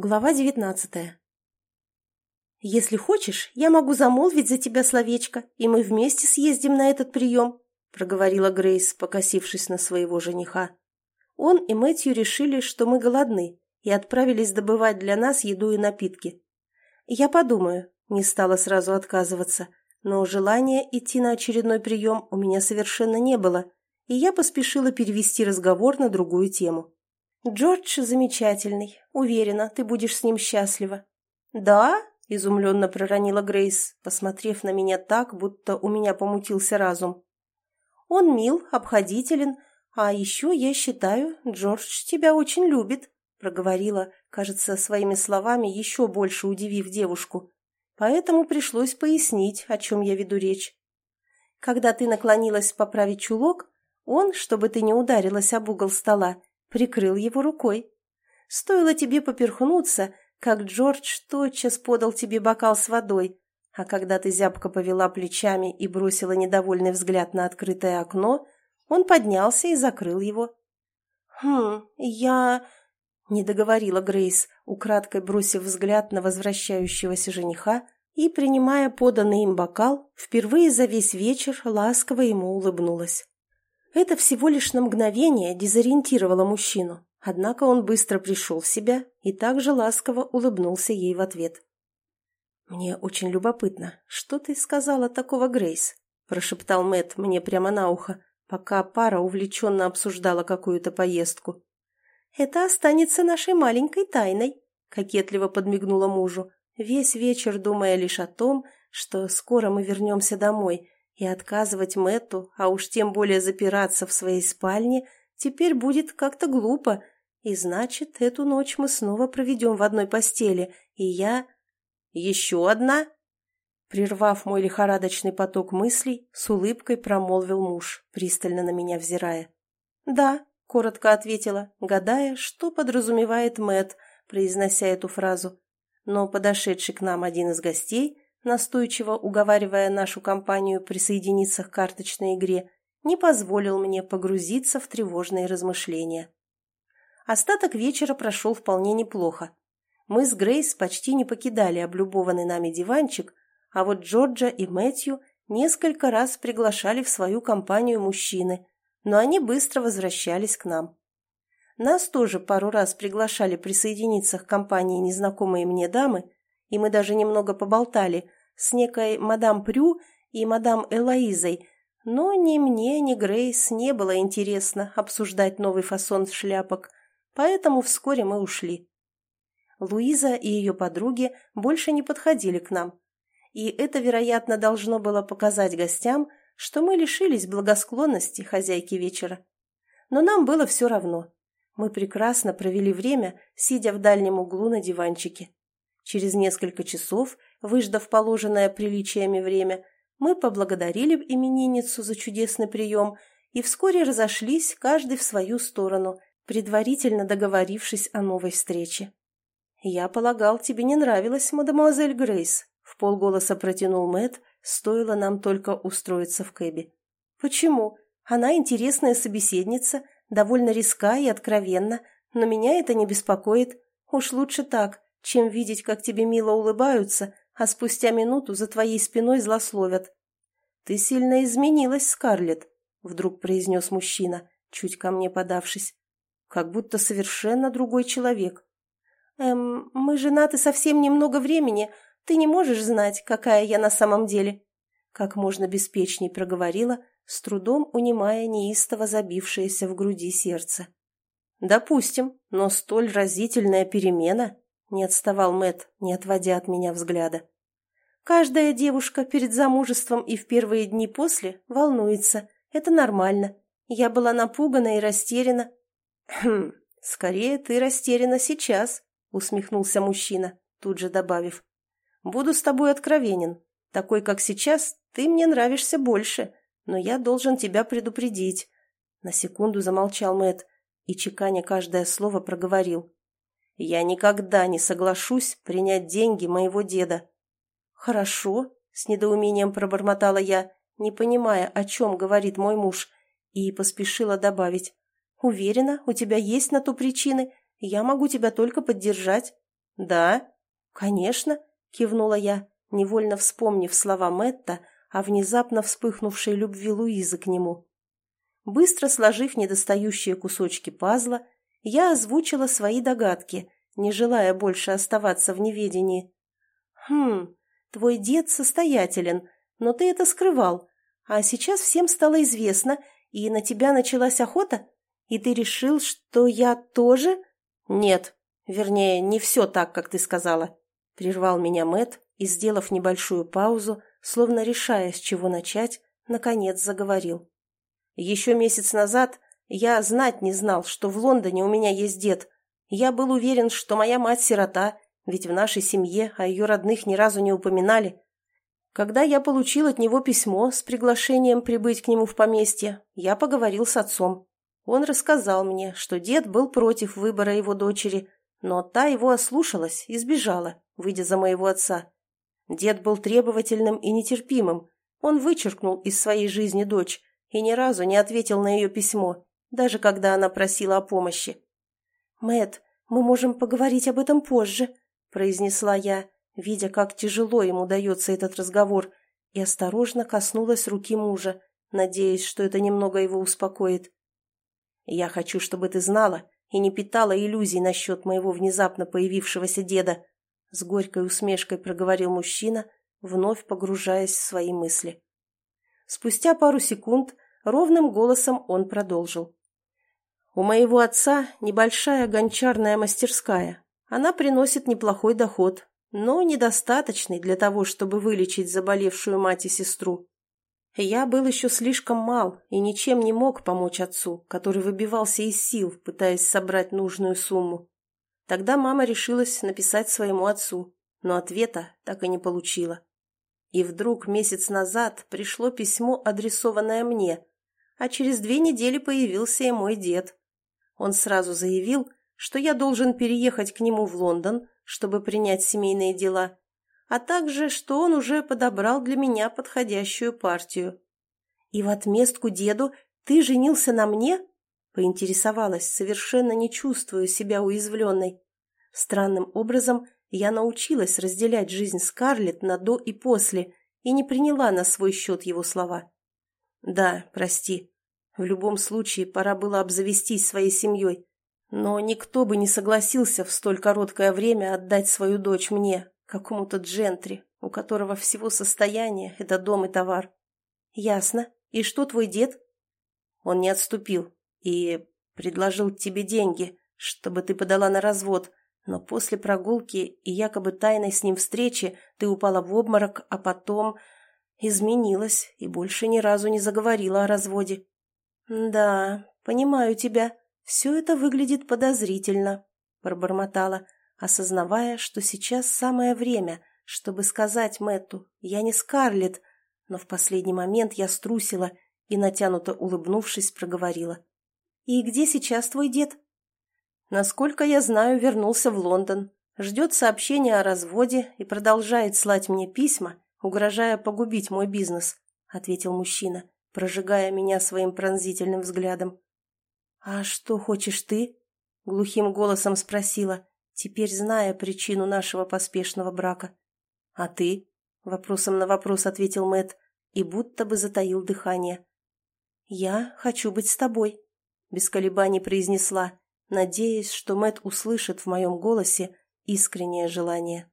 Глава девятнадцатая. «Если хочешь, я могу замолвить за тебя словечко, и мы вместе съездим на этот прием», проговорила Грейс, покосившись на своего жениха. Он и Мэтью решили, что мы голодны, и отправились добывать для нас еду и напитки. «Я подумаю», не стала сразу отказываться, но желания идти на очередной прием у меня совершенно не было, и я поспешила перевести разговор на другую тему. «Джордж замечательный. Уверена, ты будешь с ним счастлива». «Да?» – изумленно проронила Грейс, посмотрев на меня так, будто у меня помутился разум. «Он мил, обходителен, а еще, я считаю, Джордж тебя очень любит», – проговорила, кажется, своими словами, еще больше удивив девушку. Поэтому пришлось пояснить, о чем я веду речь. Когда ты наклонилась поправить чулок, он, чтобы ты не ударилась об угол стола, прикрыл его рукой. Стоило тебе поперхнуться, как Джордж тотчас подал тебе бокал с водой, а когда ты зябко повела плечами и бросила недовольный взгляд на открытое окно, он поднялся и закрыл его. «Хм, я...» — не договорила Грейс, украдкой бросив взгляд на возвращающегося жениха и, принимая поданный им бокал, впервые за весь вечер ласково ему улыбнулась. Это всего лишь на мгновение дезориентировало мужчину, однако он быстро пришел в себя и также ласково улыбнулся ей в ответ. «Мне очень любопытно, что ты сказала такого, Грейс?» – прошептал Мэт мне прямо на ухо, пока пара увлеченно обсуждала какую-то поездку. «Это останется нашей маленькой тайной», – кокетливо подмигнула мужу, весь вечер думая лишь о том, что скоро мы вернемся домой – и отказывать Мэтту, а уж тем более запираться в своей спальне, теперь будет как-то глупо. И значит, эту ночь мы снова проведем в одной постели, и я... Еще одна? Прервав мой лихорадочный поток мыслей, с улыбкой промолвил муж, пристально на меня взирая. «Да», — коротко ответила, гадая, что подразумевает Мэт, произнося эту фразу. Но подошедший к нам один из гостей настойчиво уговаривая нашу компанию присоединиться к карточной игре, не позволил мне погрузиться в тревожные размышления. Остаток вечера прошел вполне неплохо. Мы с Грейс почти не покидали облюбованный нами диванчик, а вот Джорджа и Мэтью несколько раз приглашали в свою компанию мужчины, но они быстро возвращались к нам. Нас тоже пару раз приглашали присоединиться к компании незнакомые мне дамы, и мы даже немного поболтали с некой мадам Прю и мадам Элоизой, но ни мне, ни Грейс не было интересно обсуждать новый фасон шляпок, поэтому вскоре мы ушли. Луиза и ее подруги больше не подходили к нам, и это, вероятно, должно было показать гостям, что мы лишились благосклонности хозяйки вечера. Но нам было все равно. Мы прекрасно провели время, сидя в дальнем углу на диванчике. Через несколько часов, выждав положенное приличиями время, мы поблагодарили именинницу за чудесный прием и вскоре разошлись, каждый в свою сторону, предварительно договорившись о новой встрече. «Я полагал, тебе не нравилась мадемуазель Грейс», — в полголоса протянул Мэт, стоило нам только устроиться в кэбе. «Почему? Она интересная собеседница, довольно риска и откровенна, но меня это не беспокоит. Уж лучше так, чем видеть, как тебе мило улыбаются, а спустя минуту за твоей спиной злословят. «Ты сильно изменилась, Скарлетт», — вдруг произнес мужчина, чуть ко мне подавшись. «Как будто совершенно другой человек». «Эм, мы женаты совсем немного времени. Ты не можешь знать, какая я на самом деле». Как можно беспечней проговорила, с трудом унимая неистово забившееся в груди сердце. «Допустим, но столь разительная перемена не отставал Мэт, не отводя от меня взгляда. Каждая девушка перед замужеством и в первые дни после волнуется. Это нормально. Я была напугана и растеряна. Хм, скорее ты растеряна сейчас, усмехнулся мужчина, тут же добавив. Буду с тобой откровенен. Такой, как сейчас, ты мне нравишься больше, но я должен тебя предупредить. На секунду замолчал Мэт и, чеканя каждое слово, проговорил. Я никогда не соглашусь принять деньги моего деда. Хорошо, с недоумением пробормотала я, не понимая, о чем говорит мой муж, и поспешила добавить. Уверена, у тебя есть на то причины, я могу тебя только поддержать. «Да?» «Конечно», — кивнула я, невольно вспомнив слова Мэтта о внезапно вспыхнувшей любви Луизы к нему. Быстро сложив недостающие кусочки пазла, я озвучила свои догадки, не желая больше оставаться в неведении. «Хм, твой дед состоятелен, но ты это скрывал, а сейчас всем стало известно, и на тебя началась охота? И ты решил, что я тоже?» «Нет, вернее, не все так, как ты сказала», — прервал меня Мэт и, сделав небольшую паузу, словно решая, с чего начать, наконец заговорил. «Еще месяц назад я знать не знал, что в Лондоне у меня есть дед. Я был уверен, что моя мать сирота, ведь в нашей семье о ее родных ни разу не упоминали. Когда я получил от него письмо с приглашением прибыть к нему в поместье, я поговорил с отцом. Он рассказал мне, что дед был против выбора его дочери, но та его ослушалась и сбежала, выйдя за моего отца. Дед был требовательным и нетерпимым. Он вычеркнул из своей жизни дочь и ни разу не ответил на ее письмо, даже когда она просила о помощи. Мэт, мы можем поговорить об этом позже», — произнесла я, видя, как тяжело ему дается этот разговор, и осторожно коснулась руки мужа, надеясь, что это немного его успокоит. «Я хочу, чтобы ты знала и не питала иллюзий насчет моего внезапно появившегося деда», с горькой усмешкой проговорил мужчина, вновь погружаясь в свои мысли. Спустя пару секунд ровным голосом он продолжил. «У моего отца небольшая гончарная мастерская. Она приносит неплохой доход, но недостаточный для того, чтобы вылечить заболевшую мать и сестру. Я был еще слишком мал и ничем не мог помочь отцу, который выбивался из сил, пытаясь собрать нужную сумму. Тогда мама решилась написать своему отцу, но ответа так и не получила. И вдруг месяц назад пришло письмо, адресованное мне, а через две недели появился и мой дед. Он сразу заявил, что я должен переехать к нему в Лондон, чтобы принять семейные дела, а также, что он уже подобрал для меня подходящую партию. «И в отместку деду ты женился на мне?» Поинтересовалась, совершенно не чувствуя себя уязвленной. Странным образом я научилась разделять жизнь Скарлетт на «до» и «после» и не приняла на свой счет его слова. «Да, прости. В любом случае, пора было обзавестись своей семьей. Но никто бы не согласился в столь короткое время отдать свою дочь мне, какому-то джентри, у которого всего состояние – это дом и товар. Ясно. И что твой дед? Он не отступил и предложил тебе деньги, чтобы ты подала на развод, но после прогулки и якобы тайной с ним встречи ты упала в обморок, а потом изменилась и больше ни разу не заговорила о разводе. «Да, понимаю тебя. Все это выглядит подозрительно», — пробормотала, осознавая, что сейчас самое время, чтобы сказать Мэтту «я не Скарлетт», но в последний момент я струсила и, натянуто улыбнувшись, проговорила. «И где сейчас твой дед?» «Насколько я знаю, вернулся в Лондон, ждет сообщения о разводе и продолжает слать мне письма, угрожая погубить мой бизнес», — ответил мужчина, прожигая меня своим пронзительным взглядом. «А что хочешь ты?» — глухим голосом спросила, теперь зная причину нашего поспешного брака. «А ты?» — вопросом на вопрос ответил Мэт и будто бы затаил дыхание. «Я хочу быть с тобой», — без колебаний произнесла, надеясь, что Мэт услышит в моем голосе искреннее желание.